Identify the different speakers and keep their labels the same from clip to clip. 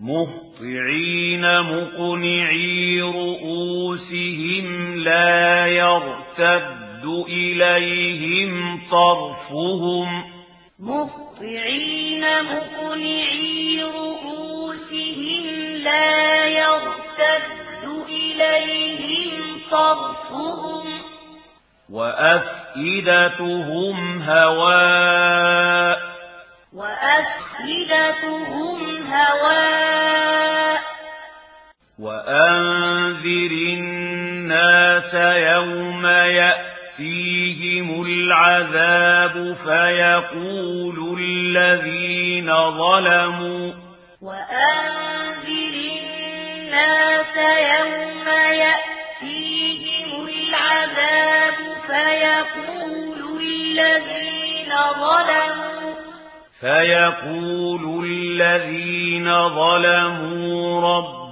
Speaker 1: مُطْعِينَ مقنعي رؤوسهم لا يرتد إليهم طرفهم
Speaker 2: مُطْعِينَ مقنعي رؤوسهم لا يرتد إليهم طرفهم
Speaker 1: وأفئدتهم هواء
Speaker 2: وأفئدتهم هواء
Speaker 1: وأنذر الناس يوم يأتيهم العذاب فيقول الذين ظلموا
Speaker 2: وأنذر الناس يوم يأتيهم العذاب فيقول الذين ظلموا
Speaker 1: فيقول الذين ظلموا رب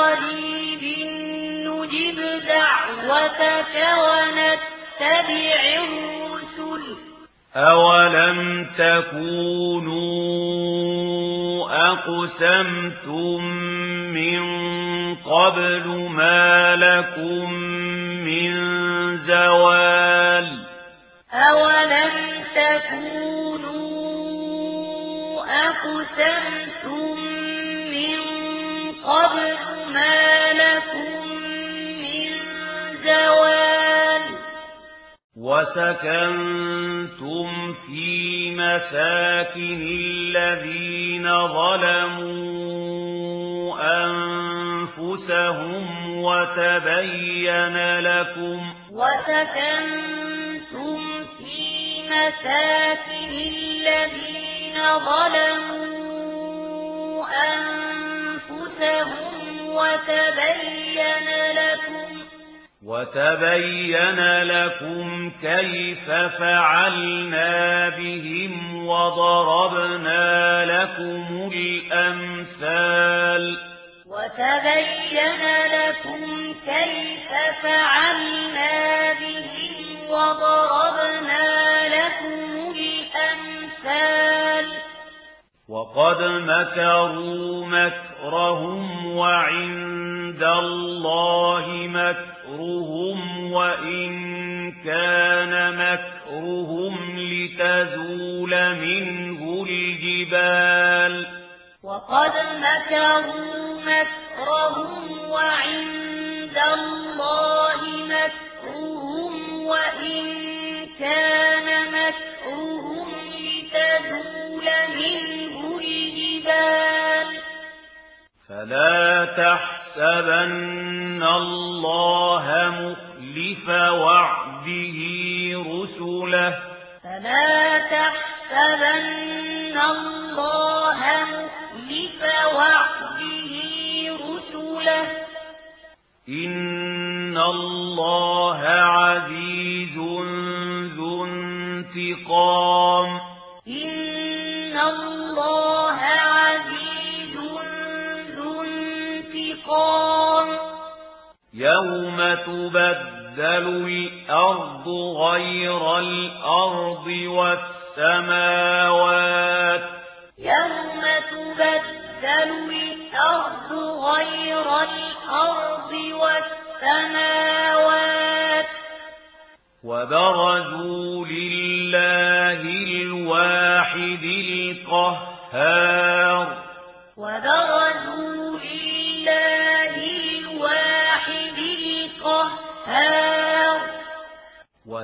Speaker 2: قريب نجب دعوتك ونتبع الرسل.
Speaker 1: أولم تكونوا أقسمتم من قبل ما لكم من زوال.
Speaker 2: أولم تكونوا أقسمتم
Speaker 1: وَسَكَنْتُمْ فِي مَسَاكِنِ الَّذِينَ ظَلَمُوا أَنفُسَهُمْ وَتَبَيَّنَ لَكُمْ
Speaker 2: وَسَكَنْتُمْ فِي مَسَاكِنِ الَّذِينَ ظَلَمُوا أَنفُسَهُمْ وَتَبَيَّنَ
Speaker 1: وتبين لكم كيف فعلنا بهم وضربنا لكم الأمثال
Speaker 2: وتبين لكم كيف فعلنا بهم وضربنا لكم الأمثال
Speaker 1: وقد مكروا مكرهم وَعِنْدَهُمْ عند الله مكرهم وإن كان مكرهم لتزول منه الجبال
Speaker 2: وقد مكروا مكرهم وعند الله مكرهم وإن كان مكرهم لتزول منه الجبال.
Speaker 1: فلا يَحْسَبَنَّ اللَّهَ مُخْلِفَ وَعْدِهِ رُسُلَهُ
Speaker 2: فَلَا تَحْسَبَنَّ اللَّهَ مُخْلِفَ وَعْدِهِ رُسُلَهُ
Speaker 1: إِنَّ اللَّهَ يوم تبدل الأرض غير الأرض والسماوات
Speaker 2: يوم تبدل الأرض غير الأرض والسماوات
Speaker 1: وبرزوا لله الواحد القهار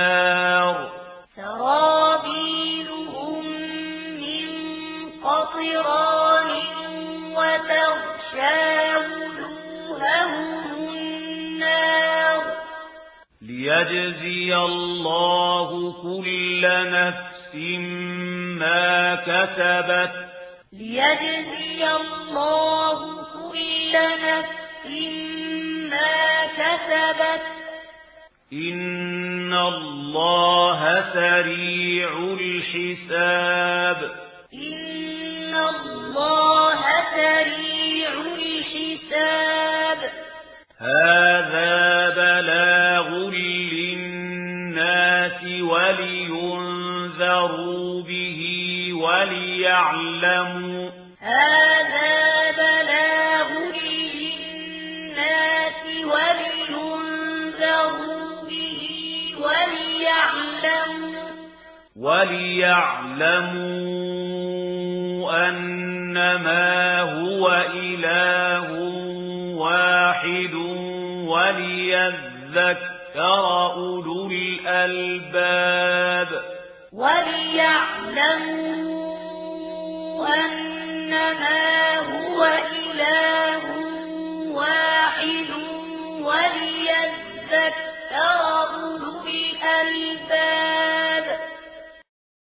Speaker 1: النار.
Speaker 2: سرابيلهم من قطران وتغشى وجوههم النار.
Speaker 1: ليجزي الله كل نفس ما كسبت.
Speaker 2: ليجزي الله كل نفس ما كسبت.
Speaker 1: ان الله سريع الحساب
Speaker 2: ان الله سريع الحساب
Speaker 1: هذا بلاغ للناس ولينذروا به وليعلموا
Speaker 2: وَلِيَعْلَمُوا
Speaker 1: أَنَّمَا هُوَ إِلَٰهٌ وَاحِدٌ وَلِيَذَّكَّرَ أُولُو الْأَلْبَابِ
Speaker 2: وَلِيَعْلَمُوا أَنَّمَا هُوَ إِلَٰهٌ